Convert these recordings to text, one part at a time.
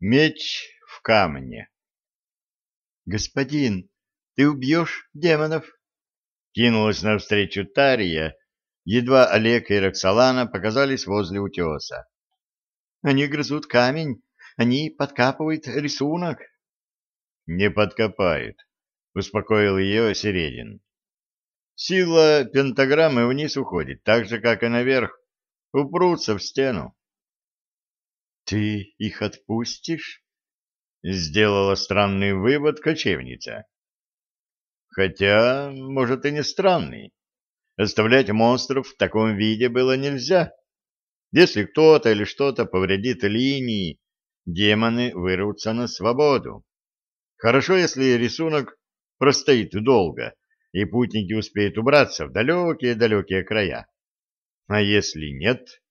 Меч в камне. Господин, ты убьешь демонов? Кинулась навстречу Тария, едва Олег и Роксолана показались возле утеса. Они грызут камень, они подкапывают рисунок. Не подкопают, успокоил ее Середин. Сила пентаграммы вниз уходит, так же, как и наверх. Упрутся в стену. Ты их отпустишь? Сделала странный вывод кочевница. Хотя, может, и не странный. Оставлять монстров в таком виде было нельзя. Если кто-то или что-то повредит линии, демоны вырвутся на свободу. Хорошо, если рисунок простоит долго, и путники успеют убраться в далекие-далекие края. А если нет,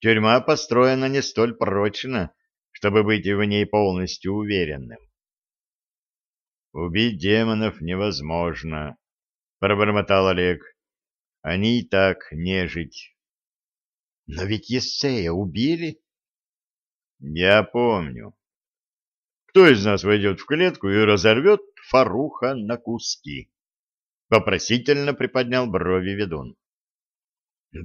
тюрьма построена не столь прочно, чтобы быть в ней полностью уверенным. «Убить демонов невозможно», — пробормотал Олег. «Они и так нежить». «Но ведь Ессея убили?» «Я помню. Кто из нас войдет в клетку и разорвет Фаруха на куски?» Вопросительно приподнял брови ведун.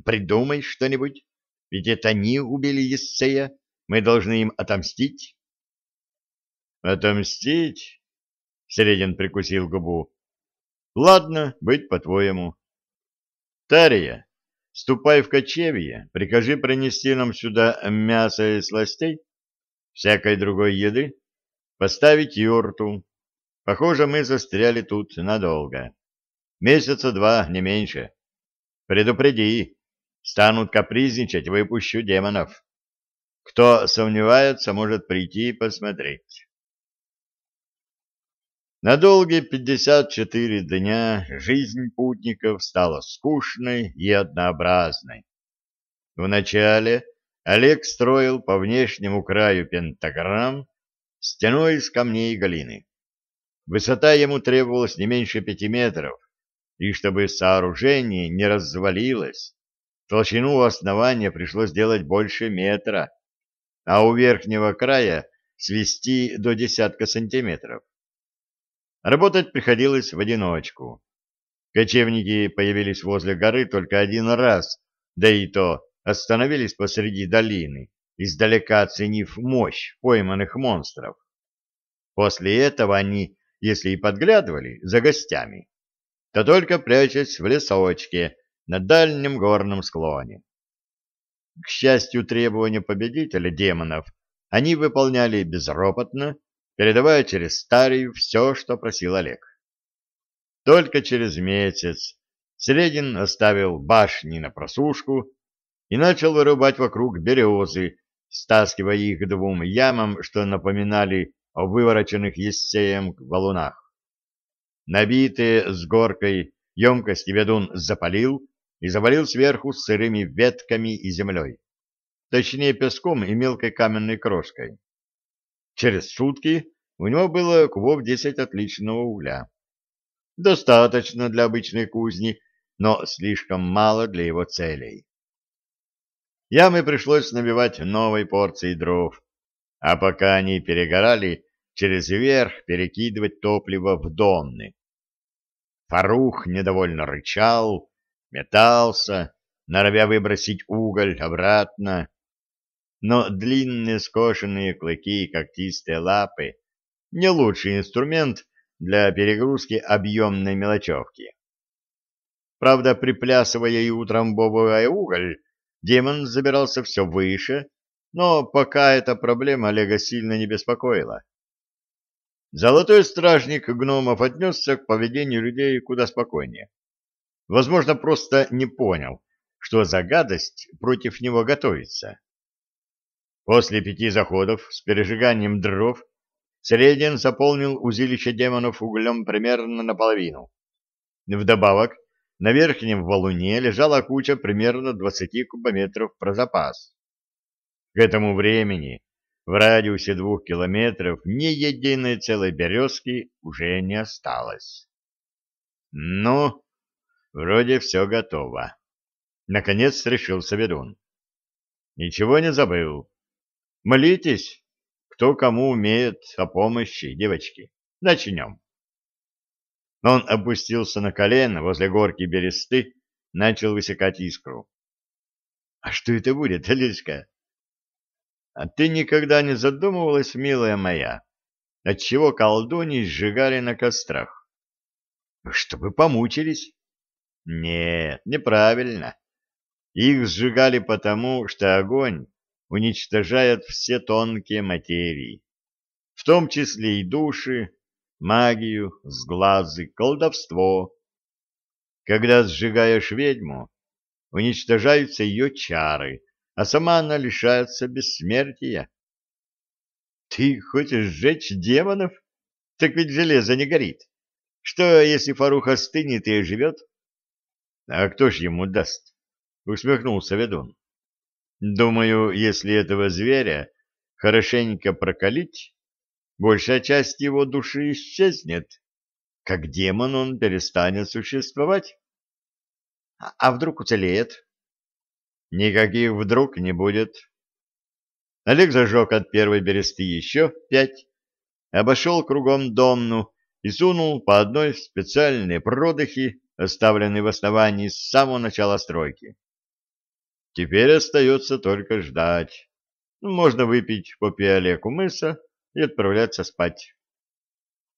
«Придумай что-нибудь, ведь это они убили Ессея, мы должны им отомстить». «Отомстить?» — Середин прикусил губу. «Ладно, быть по-твоему. Тария, ступай в кочевье, прикажи принести нам сюда мясо и сластей, всякой другой еды, поставить юрту. Похоже, мы застряли тут надолго. Месяца два, не меньше. Предупреди, станут капризничать, выпущу демонов. Кто сомневается, может прийти и посмотреть. На долгие пятьдесят четыре дня жизнь путников стала скучной и однообразной. Вначале Олег строил по внешнему краю пентаграмм стеной из камней и глины. Высота ему требовалась не меньше пяти метров, и чтобы сооружение не развалилось, толщину у основания пришлось делать больше метра, а у верхнего края свести до десятка сантиметров. Работать приходилось в одиночку. Кочевники появились возле горы только один раз, да и то остановились посреди долины, издалека оценив мощь пойманных монстров. После этого они, если и подглядывали за гостями, то только прячась в лесочке на дальнем горном склоне. К счастью, требования победителя демонов они выполняли безропотно, передавая через Старию все, что просил Олег. Только через месяц Средин оставил башни на просушку и начал вырубать вокруг березы, стаскивая их двум ямам, что напоминали о вывороченных Ессеем валунах. Набитые с горкой емкости ведун запалил и завалил сверху сырыми ветками и землей, точнее песком и мелкой каменной крошкой. Через сутки у него было кубов десять отличного угля. Достаточно для обычной кузни, но слишком мало для его целей. Ямы пришлось набивать новой порцией дров, а пока они перегорали, через верх перекидывать топливо в донны. Фарух недовольно рычал, метался, норовя выбросить уголь обратно. Но длинные скошенные клыки и когтистые лапы — не лучший инструмент для перегрузки объемной мелочевки. Правда, приплясывая и утрамбовывая уголь, демон забирался все выше, но пока эта проблема Олега сильно не беспокоила. Золотой стражник гномов отнесся к поведению людей куда спокойнее. Возможно, просто не понял, что за гадость против него готовится. После пяти заходов с пережиганием дров Средин заполнил узилище демонов углем примерно наполовину. Вдобавок, на верхнем валуне лежала куча примерно 20 кубометров про запас. К этому времени в радиусе двух километров ни единой целой березки уже не осталось. Ну, вроде все готово. Наконец решился ведун. Ничего не забыл. Молитесь, кто кому умеет о помощи, девочки. Начнем. Он опустился на колено возле горки бересты, начал высекать искру. — А что это будет, Алиска? — А ты никогда не задумывалась, милая моя, отчего колдуни сжигали на кострах? — Чтобы помучились. — Нет, неправильно. Их сжигали потому, что огонь уничтожает все тонкие материи, в том числе и души, магию, сглазы, колдовство. Когда сжигаешь ведьму, уничтожаются ее чары, а сама она лишается бессмертия. Ты хочешь сжечь демонов? Так ведь железо не горит. Что, если Фарух остынет и живет? А кто ж ему даст? Усмехнулся ведун. Думаю, если этого зверя хорошенько прокалить, большая часть его души исчезнет. Как демон он перестанет существовать. А, а вдруг уцелеет? Никаких вдруг не будет. Олег зажег от первой бересты еще пять, обошел кругом домну и сунул по одной в специальные продыхи, оставленные в основании с самого начала стройки. Теперь остается только ждать. Можно выпить по пиале кумыса и отправляться спать.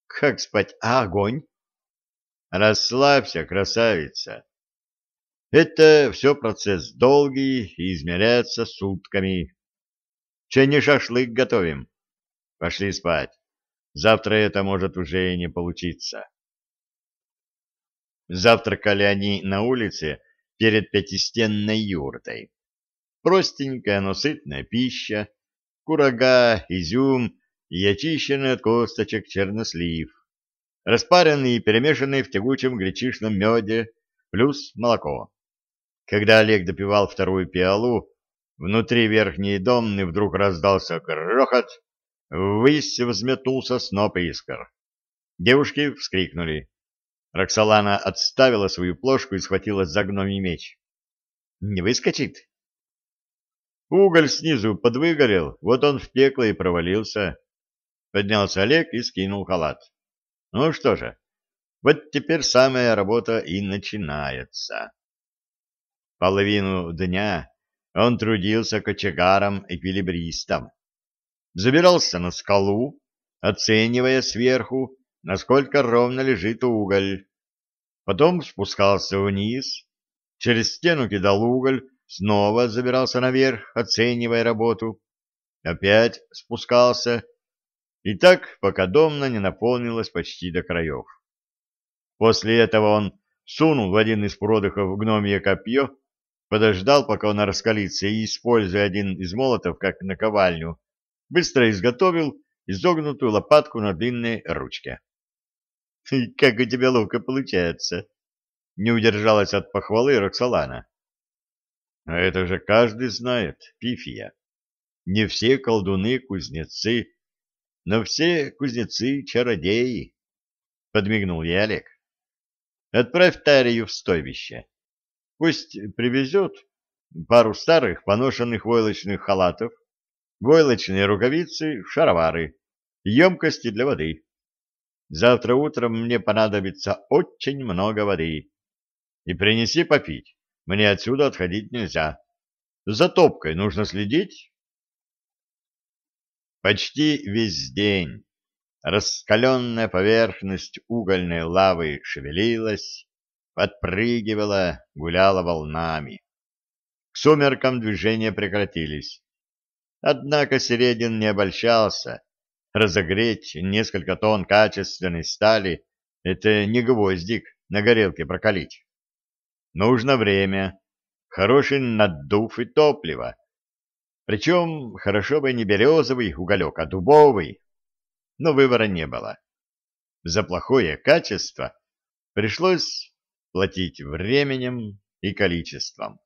Как спать? А огонь? Расслабься, красавица. Это все процесс долгий и измеряется сутками. Че не шашлык готовим? Пошли спать. Завтра это может уже и не получиться. Завтракали они на улице перед пятистенной юртой. Простенькая, но сытная пища, курага, изюм и очищенный от косточек чернослив, распаренный и перемешанный в тягучем гречишном меде, плюс молоко. Когда Олег допивал вторую пиалу, внутри верхней домны вдруг раздался грохот, ввысь взметнулся сноп искр. Девушки вскрикнули. Роксолана отставила свою плошку и схватилась за гномий меч. «Не выскочит?» Уголь снизу подвыгорел, вот он в пекло и провалился. Поднялся Олег и скинул халат. Ну что же, вот теперь самая работа и начинается. Половину дня он трудился кочегаром-эквилибристом. Забирался на скалу, оценивая сверху, насколько ровно лежит уголь. Потом спускался вниз, через стену кидал уголь, снова забирался наверх, оценивая работу. Опять спускался и так, пока домна не наполнилась почти до краев. После этого он сунул в один из продыхов гномье копье, подождал, пока он раскалится, и, используя один из молотов, как наковальню, быстро изготовил изогнутую лопатку на длинной ручке. — Как у тебя ловко получается! — не удержалась от похвалы Роксолана. — А это же каждый знает, Пифия. Не все колдуны — кузнецы, но все кузнецы — чародеи, — подмигнул ей Олег. — Отправь Тарию в стойбище. Пусть привезет пару старых поношенных войлочных халатов, войлочные рукавицы, шаровары, емкости для воды. Завтра утром мне понадобится очень много воды. И принеси попить, мне отсюда отходить нельзя. За топкой нужно следить, Почти весь день раскаленная поверхность угольной лавы шевелилась, подпрыгивала, гуляла волнами. К сумеркам движения прекратились. Однако Середин не обольщался. Разогреть несколько тонн качественной стали — это не гвоздик на горелке прокалить. Нужно время, хороший наддув и топливо, причем хорошо бы не березовый уголек, а дубовый. Но выбора не было. За плохое качество пришлось платить временем и количеством.